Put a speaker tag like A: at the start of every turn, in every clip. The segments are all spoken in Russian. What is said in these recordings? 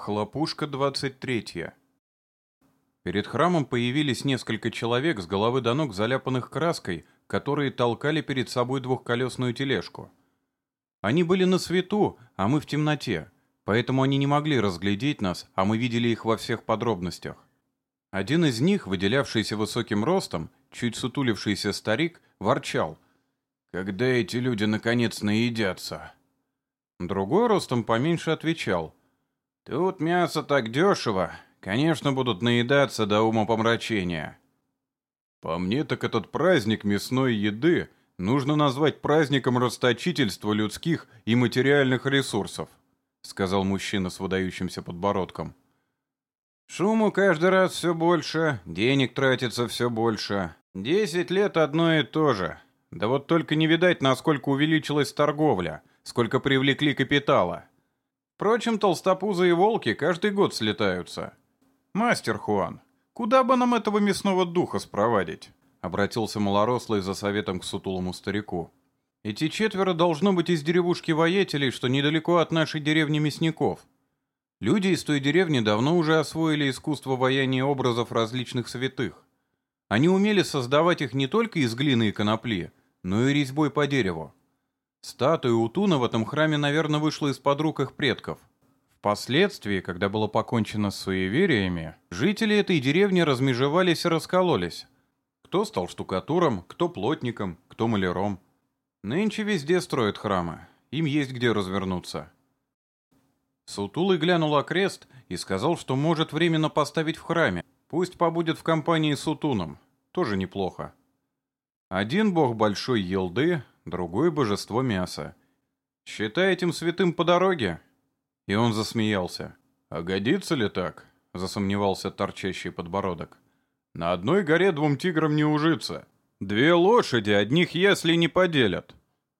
A: Хлопушка 23. Перед храмом появились несколько человек с головы до ног, заляпанных краской, которые толкали перед собой двухколесную тележку. Они были на свету, а мы в темноте, поэтому они не могли разглядеть нас, а мы видели их во всех подробностях. Один из них, выделявшийся высоким ростом, чуть сутулившийся старик, ворчал. «Когда эти люди наконец наедятся?» Другой ростом поменьше отвечал – Тут мясо так дешево, конечно, будут наедаться до умопомрачения. По мне, так этот праздник мясной еды нужно назвать праздником расточительства людских и материальных ресурсов, сказал мужчина с выдающимся подбородком. Шуму каждый раз все больше, денег тратится все больше. Десять лет одно и то же. Да вот только не видать, насколько увеличилась торговля, сколько привлекли капитала. Впрочем, толстопузые волки каждый год слетаются. «Мастер Хуан, куда бы нам этого мясного духа спровадить?» Обратился малорослый за советом к сутулому старику. «Эти четверо должно быть из деревушки воятелей, что недалеко от нашей деревни мясников. Люди из той деревни давно уже освоили искусство ваяния образов различных святых. Они умели создавать их не только из глины и конопли, но и резьбой по дереву. Статуя Утуна в этом храме, наверное, вышла из-под рук их предков. Впоследствии, когда было покончено с суевериями, жители этой деревни размежевались и раскололись. Кто стал штукатуром, кто плотником, кто маляром. Нынче везде строят храмы. Им есть где развернуться. Сутулый глянул окрест и сказал, что может временно поставить в храме. Пусть побудет в компании с Утуном. Тоже неплохо. Один бог большой елды, другое божество мяса. Считай этим святым по дороге. И он засмеялся. А годится ли так? Засомневался торчащий подбородок. На одной горе двум тиграм не ужиться. Две лошади одних ясли не поделят.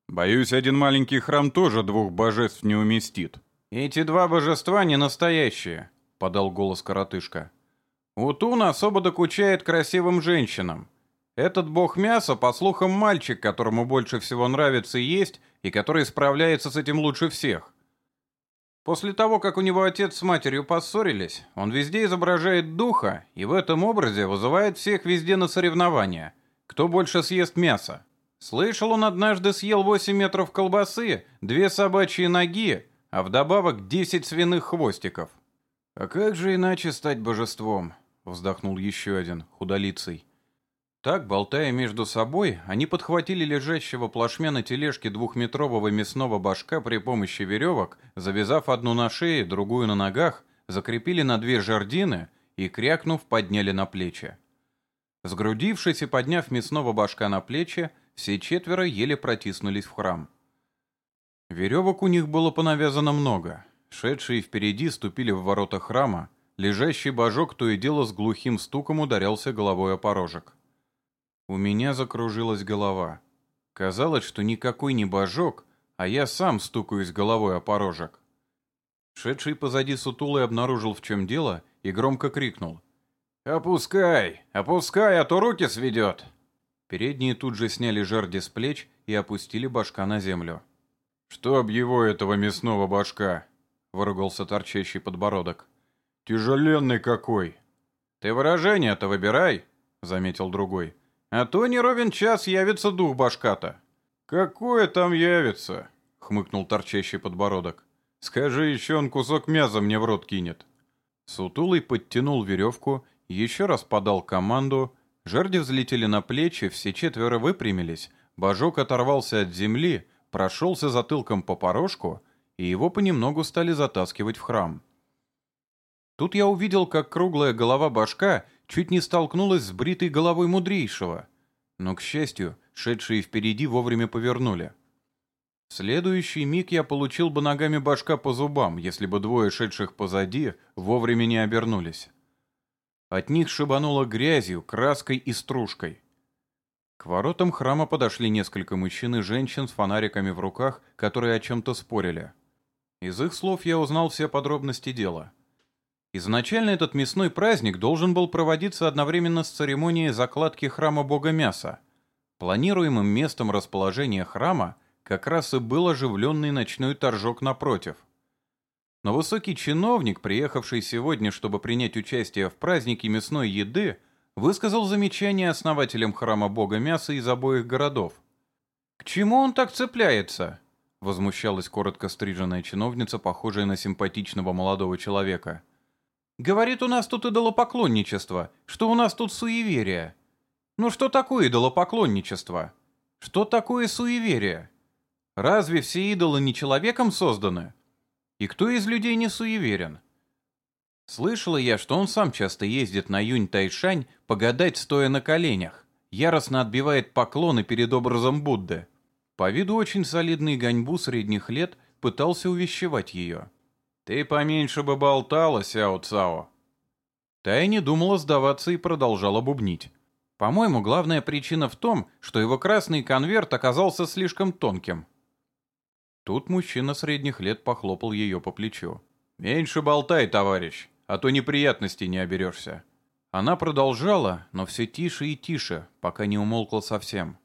A: Боюсь, один маленький храм тоже двух божеств не уместит. Эти два божества не настоящие, подал голос коротышка. Утун особо докучает красивым женщинам. Этот бог мяса, по слухам, мальчик, которому больше всего нравится есть и который справляется с этим лучше всех. После того, как у него отец с матерью поссорились, он везде изображает духа и в этом образе вызывает всех везде на соревнования. Кто больше съест мяса? Слышал, он однажды съел 8 метров колбасы, две собачьи ноги, а вдобавок 10 свиных хвостиков. «А как же иначе стать божеством?» — вздохнул еще один, худолицый. Так, болтая между собой, они подхватили лежащего плашмя на тележке двухметрового мясного башка при помощи веревок, завязав одну на шее, другую на ногах, закрепили на две жердины и, крякнув, подняли на плечи. Сгрудившись и подняв мясного башка на плечи, все четверо еле протиснулись в храм. Веревок у них было понавязано много. Шедшие впереди ступили в ворота храма, лежащий божок то и дело с глухим стуком ударялся головой о порожек. У меня закружилась голова. Казалось, что никакой не божок, а я сам стукаюсь головой о порожек. Шедший позади сутулый обнаружил, в чем дело, и громко крикнул. «Опускай! Опускай, а то руки сведет!» Передние тут же сняли жерди с плеч и опустили башка на землю. «Чтоб его, этого мясного башка!» — выругался торчащий подбородок. «Тяжеленный какой!» «Ты выражение-то выбирай!» — заметил другой. А то не ровен час явится дух башката. Какое там явится? Хмыкнул торчащий подбородок. Скажи еще, он кусок мяса мне в рот кинет. Сутулый подтянул веревку, еще раз подал команду. Жерди взлетели на плечи, все четверо выпрямились. Божок оторвался от земли, прошелся затылком по порожку, и его понемногу стали затаскивать в храм. Тут я увидел, как круглая голова башка чуть не столкнулась с бритой головой мудрейшего. Но, к счастью, шедшие впереди вовремя повернули. В следующий миг я получил бы ногами башка по зубам, если бы двое шедших позади вовремя не обернулись. От них шибануло грязью, краской и стружкой. К воротам храма подошли несколько мужчин и женщин с фонариками в руках, которые о чем-то спорили. Из их слов я узнал все подробности дела — Изначально этот мясной праздник должен был проводиться одновременно с церемонией закладки храма бога мяса. Планируемым местом расположения храма как раз и был оживленный ночной торжок напротив. Но высокий чиновник, приехавший сегодня, чтобы принять участие в празднике мясной еды, высказал замечание основателям храма бога мяса из обоих городов. «К чему он так цепляется?» — возмущалась коротко стриженная чиновница, похожая на симпатичного молодого человека. «Говорит, у нас тут идолопоклонничество, что у нас тут суеверие. Ну что такое идолопоклонничество? Что такое суеверие? Разве все идолы не человеком созданы?» И кто из людей не суеверен? Слышала я, что он сам часто ездит на Юнь-Тайшань погадать, стоя на коленях. Яростно отбивает поклоны перед образом Будды. По виду очень солидный Ганьбу средних лет пытался увещевать ее. «Ты поменьше бы болтала, Сяо Цао». Та не думала сдаваться и продолжала бубнить. По-моему, главная причина в том, что его красный конверт оказался слишком тонким. Тут мужчина средних лет похлопал ее по плечу. «Меньше болтай, товарищ, а то неприятностей не оберешься». Она продолжала, но все тише и тише, пока не умолкла совсем.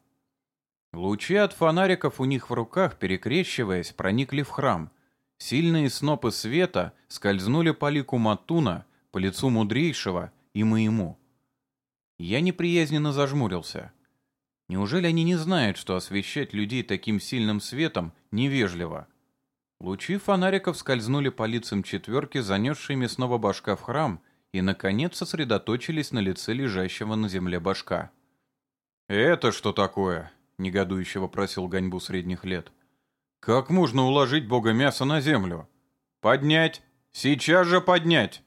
A: Лучи от фонариков у них в руках, перекрещиваясь, проникли в храм. Сильные снопы света скользнули по лику Матуна, по лицу мудрейшего и моему. Я неприязненно зажмурился. Неужели они не знают, что освещать людей таким сильным светом невежливо? Лучи фонариков скользнули по лицам четверки, занесшей мясного башка в храм, и, наконец, сосредоточились на лице лежащего на земле башка. «Это что такое?» — негодующе вопросил Ганьбу средних лет. «Как можно уложить бога мяса на землю? Поднять! Сейчас же поднять!»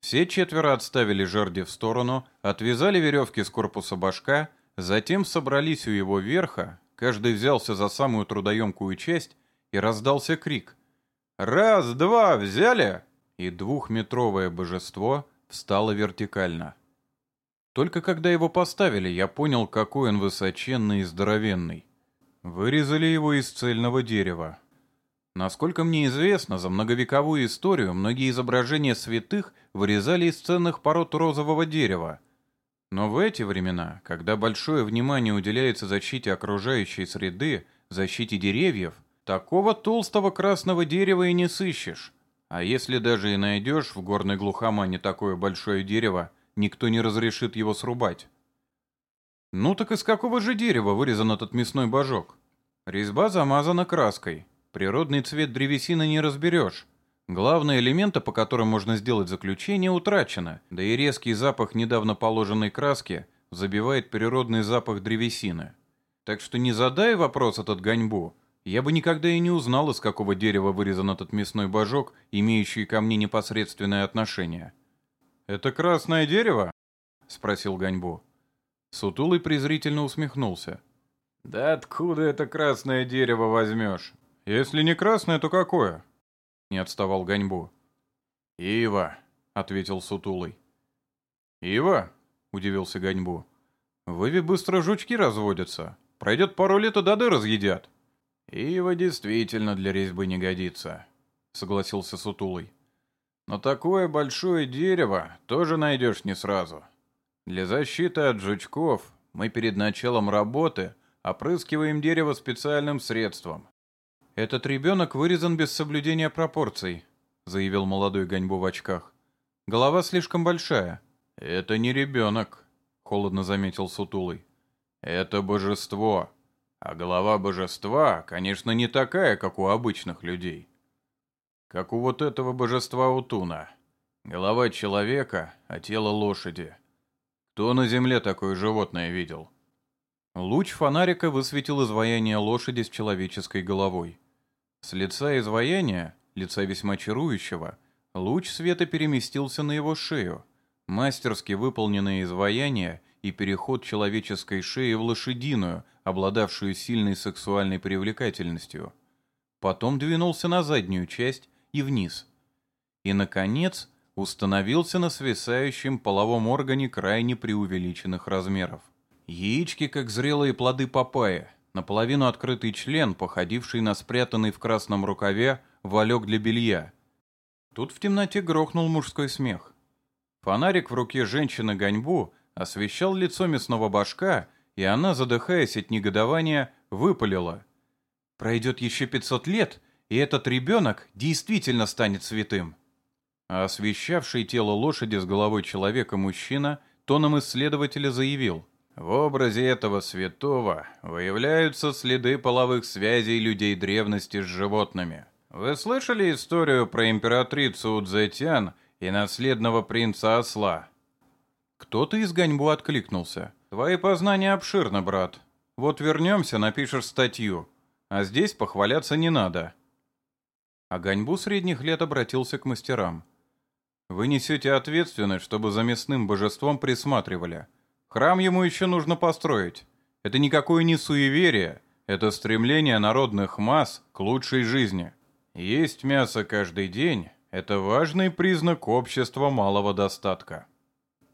A: Все четверо отставили жерди в сторону, отвязали веревки с корпуса башка — Затем собрались у его верха, каждый взялся за самую трудоемкую часть, и раздался крик. «Раз, два, взяли!» И двухметровое божество встало вертикально. Только когда его поставили, я понял, какой он высоченный и здоровенный. Вырезали его из цельного дерева. Насколько мне известно, за многовековую историю многие изображения святых вырезали из ценных пород розового дерева — но в эти времена, когда большое внимание уделяется защите окружающей среды, защите деревьев, такого толстого красного дерева и не сыщешь. А если даже и найдешь в горной глухомане такое большое дерево, никто не разрешит его срубать. Ну так из какого же дерева вырезан этот мясной божок? Резьба замазана краской. Природный цвет древесины не разберешь. Главные элементы, по которым можно сделать заключение, утрачено, да и резкий запах недавно положенной краски забивает природный запах древесины. Так что не задай вопрос этот Ганьбу, я бы никогда и не узнал, из какого дерева вырезан этот мясной божок, имеющий ко мне непосредственное отношение. «Это красное дерево?» — спросил Ганьбу. Сутулый презрительно усмехнулся. «Да откуда это красное дерево возьмешь? Если не красное, то какое?» не отставал Ганьбу. «Ива», — ответил Сутулый. «Ива?» — удивился Ганьбу. «В Иве быстро жучки разводятся. Пройдет пару лет, и дады разъедят». «Ива действительно для резьбы не годится», — согласился Сутулый. «Но такое большое дерево тоже найдешь не сразу. Для защиты от жучков мы перед началом работы опрыскиваем дерево специальным средством. «Этот ребенок вырезан без соблюдения пропорций», — заявил молодой Ганьбу в очках. «Голова слишком большая». «Это не ребенок», — холодно заметил Сутулый. «Это божество. А голова божества, конечно, не такая, как у обычных людей. Как у вот этого божества Утуна. Голова человека, а тело лошади. Кто на земле такое животное видел?» Луч фонарика высветил изваяние лошади с человеческой головой. С лица изваяния, лица весьма чарующего, луч света переместился на его шею. Мастерски выполненное изваяние и переход человеческой шеи в лошадиную, обладавшую сильной сексуальной привлекательностью. Потом двинулся на заднюю часть и вниз. И, наконец, установился на свисающем половом органе крайне преувеличенных размеров. Яички, как зрелые плоды папайя, наполовину открытый член, походивший на спрятанный в красном рукаве валек для белья. Тут в темноте грохнул мужской смех. Фонарик в руке женщины Ганьбу освещал лицо мясного башка, и она, задыхаясь от негодования, выпалила. «Пройдет еще пятьсот лет, и этот ребенок действительно станет святым. А освещавший тело лошади с головой человека мужчина тоном исследователя заявил, «В образе этого святого выявляются следы половых связей людей древности с животными. Вы слышали историю про императрицу Удзетян и наследного принца Осла?» Кто-то из Ганьбу откликнулся. «Твои познания обширны, брат. Вот вернемся, напишешь статью. А здесь похваляться не надо». А Ганьбу средних лет обратился к мастерам. Вы несете ответственность, чтобы за мясным божеством присматривали. Храм ему еще нужно построить. Это никакое не суеверие, это стремление народных масс к лучшей жизни. Есть мясо каждый день – это важный признак общества малого достатка.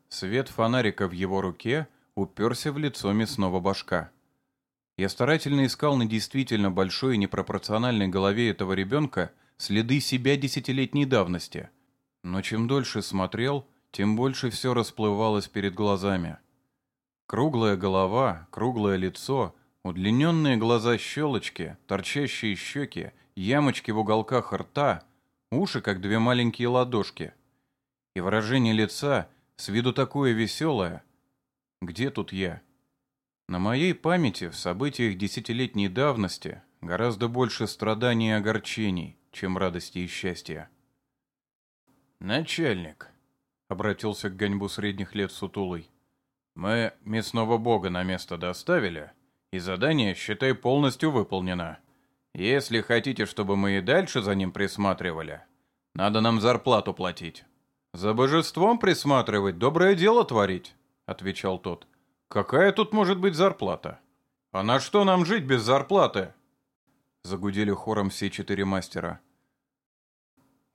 A: Свет фонарика в его руке уперся в лицо мясного башка. Я старательно искал на действительно большой и непропорциональной голове этого ребенка следы себя десятилетней давности – но чем дольше смотрел, тем больше все расплывалось перед глазами. Круглая голова, круглое лицо, удлиненные глаза-щелочки, торчащие щеки, ямочки в уголках рта, уши, как две маленькие ладошки. И выражение лица с виду такое веселое. Где тут я? На моей памяти в событиях десятилетней давности гораздо больше страданий и огорчений, чем радости и счастья. «Начальник», — обратился к Ганьбу средних лет сутулый, — «мы мясного бога на место доставили, и задание, считай, полностью выполнено. Если хотите, чтобы мы и дальше за ним присматривали, надо нам зарплату платить». «За божеством присматривать, доброе дело творить», — отвечал тот. «Какая тут может быть зарплата? А на что нам жить без зарплаты?» Загудели хором все четыре мастера.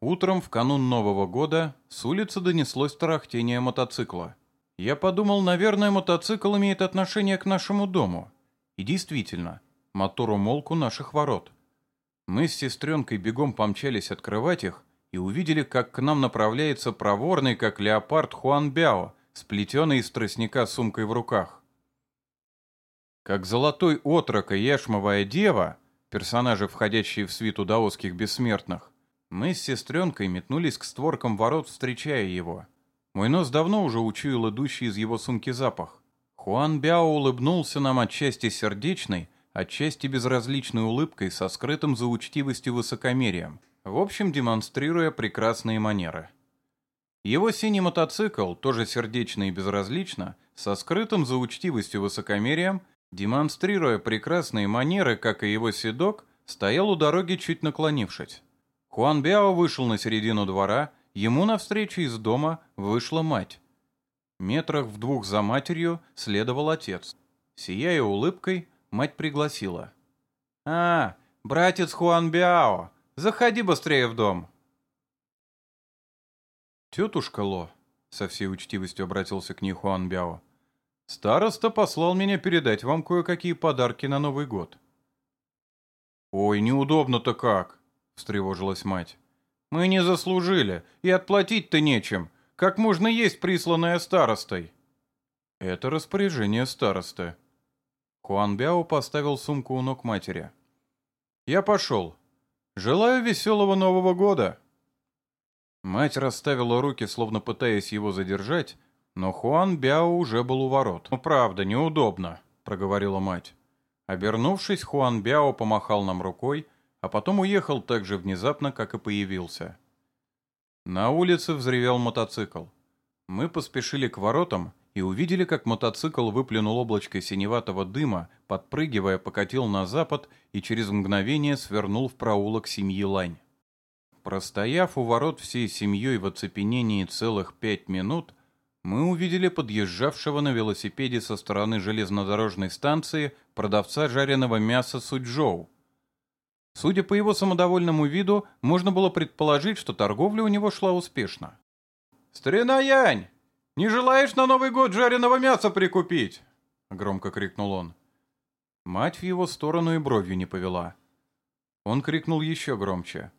A: Утром в канун Нового года с улицы донеслось тарахтение мотоцикла. Я подумал, наверное, мотоцикл имеет отношение к нашему дому. И действительно, мотор умолк у наших ворот. Мы с сестренкой бегом помчались открывать их и увидели, как к нам направляется проворный, как леопард Хуан Бяо, сплетенный из тростника сумкой в руках. Как золотой отрок и яшмовая дева, персонажи, входящие в свиту даосских бессмертных, мы с сестренкой метнулись к створкам ворот, встречая его. Мой нос давно уже учуял идущий из его сумки запах. Хуан Бяо улыбнулся нам отчасти сердечной, отчасти безразличной улыбкой со скрытым за учтивостью высокомерием, в общем, демонстрируя прекрасные манеры. Его синий мотоцикл, тоже сердечно и безразлично, со скрытым за учтивостью высокомерием, демонстрируя прекрасные манеры, как и его седок, стоял у дороги чуть наклонившись. Хуан Бяо вышел на середину двора, ему навстречу из дома вышла мать. Метрах в двух за матерью следовал отец. Сияя улыбкой, мать пригласила. «А, братец Хуан Бяо, заходи быстрее в дом!» «Тетушка Ло», — со всей учтивостью обратился к ней Хуан Бяо, «староста послал меня передать вам кое-какие подарки на Новый год». «Ой, неудобно-то как!» — встревожилась мать. «Мы не заслужили, и отплатить-то нечем. Как можно есть присланное старостой?» «Это распоряжение старосты». Хуан Бяо поставил сумку у ног матери. «Я пошел. Желаю веселого Нового года!» Мать расставила руки, словно пытаясь его задержать, но Хуан Бяо уже был у ворот. «Ну, правда, неудобно», — проговорила мать. Обернувшись, Хуан Бяо помахал нам рукой, а потом уехал так же внезапно, как и появился. На улице взревел мотоцикл. Мы поспешили к воротам и увидели, как мотоцикл выплюнул облачко синеватого дыма, подпрыгивая, покатил на запад и через мгновение свернул в проулок семьи Лань. Простояв у ворот всей семьей в оцепенении целых пять минут, мы увидели подъезжавшего на велосипеде со стороны железнодорожной станции продавца жареного мяса Суджоу. Судя по его самодовольному виду, можно было предположить, что торговля у него шла успешно. «Старина Янь, не желаешь на Новый год жареного мяса прикупить?» — громко крикнул он. Мать в его сторону и бровью не повела. Он крикнул еще громче.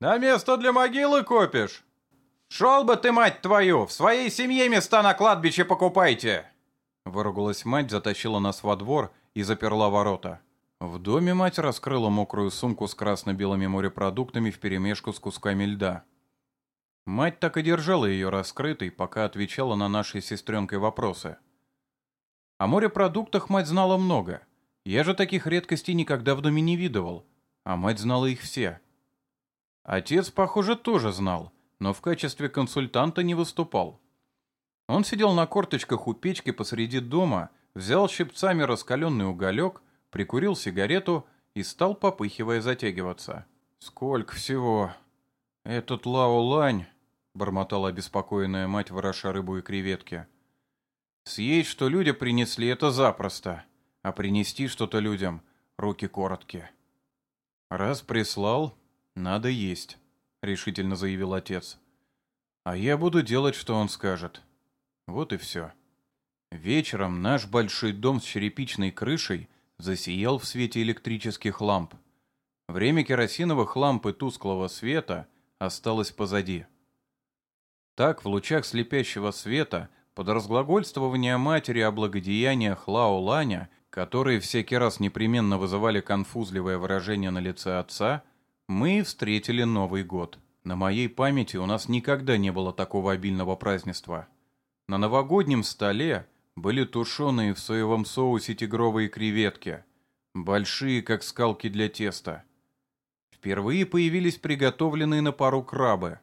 A: «На место для могилы копишь? Шел бы ты, мать твою, в своей семье места на кладбище покупайте!» Выругалась мать, затащила нас во двор и заперла ворота. В доме мать раскрыла мокрую сумку с красно-белыми морепродуктами вперемешку с кусками льда. Мать так и держала ее раскрытой, пока отвечала на наши сестренкой вопросы. О морепродуктах мать знала много. Я же таких редкостей никогда в доме не видывал, а мать знала их все. Отец, похоже, тоже знал, но в качестве консультанта не выступал. Он сидел на корточках у печки посреди дома, взял щипцами раскаленный уголек — прикурил сигарету и стал, попыхивая, затягиваться. «Сколько всего!» «Этот Лао-Лань!» — бормотала обеспокоенная мать, вороша рыбу и креветки. «Съесть, что люди принесли, это запросто, а принести что-то людям — руки короткие». «Раз прислал, надо есть», — решительно заявил отец. «А я буду делать, что он скажет. Вот и все». Вечером наш большой дом с черепичной крышей засиял в свете электрических ламп. Время керосиновых ламп и тусклого света осталось позади. Так, в лучах слепящего света, под разглагольствование матери о благодеяниях Лао Ланя, которые всякий раз непременно вызывали конфузливое выражение на лице отца, мы встретили Новый год. На моей памяти у нас никогда не было такого обильного празднества. На новогоднем столе были тушеные в соевом соусе тигровые креветки, большие, как скалки для теста. Впервые появились приготовленные на пару крабы,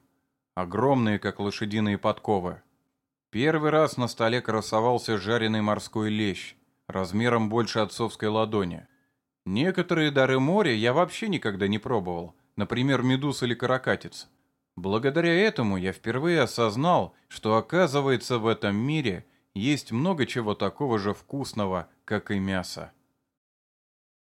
A: огромные, как лошадиные подковы. Первый раз на столе красовался жареный морской лещ, размером больше отцовской ладони. Некоторые дары моря я вообще никогда не пробовал, например, медуз или каракатиц. Благодаря этому я впервые осознал, что оказывается в этом мире – есть много чего такого же вкусного, как и мясо.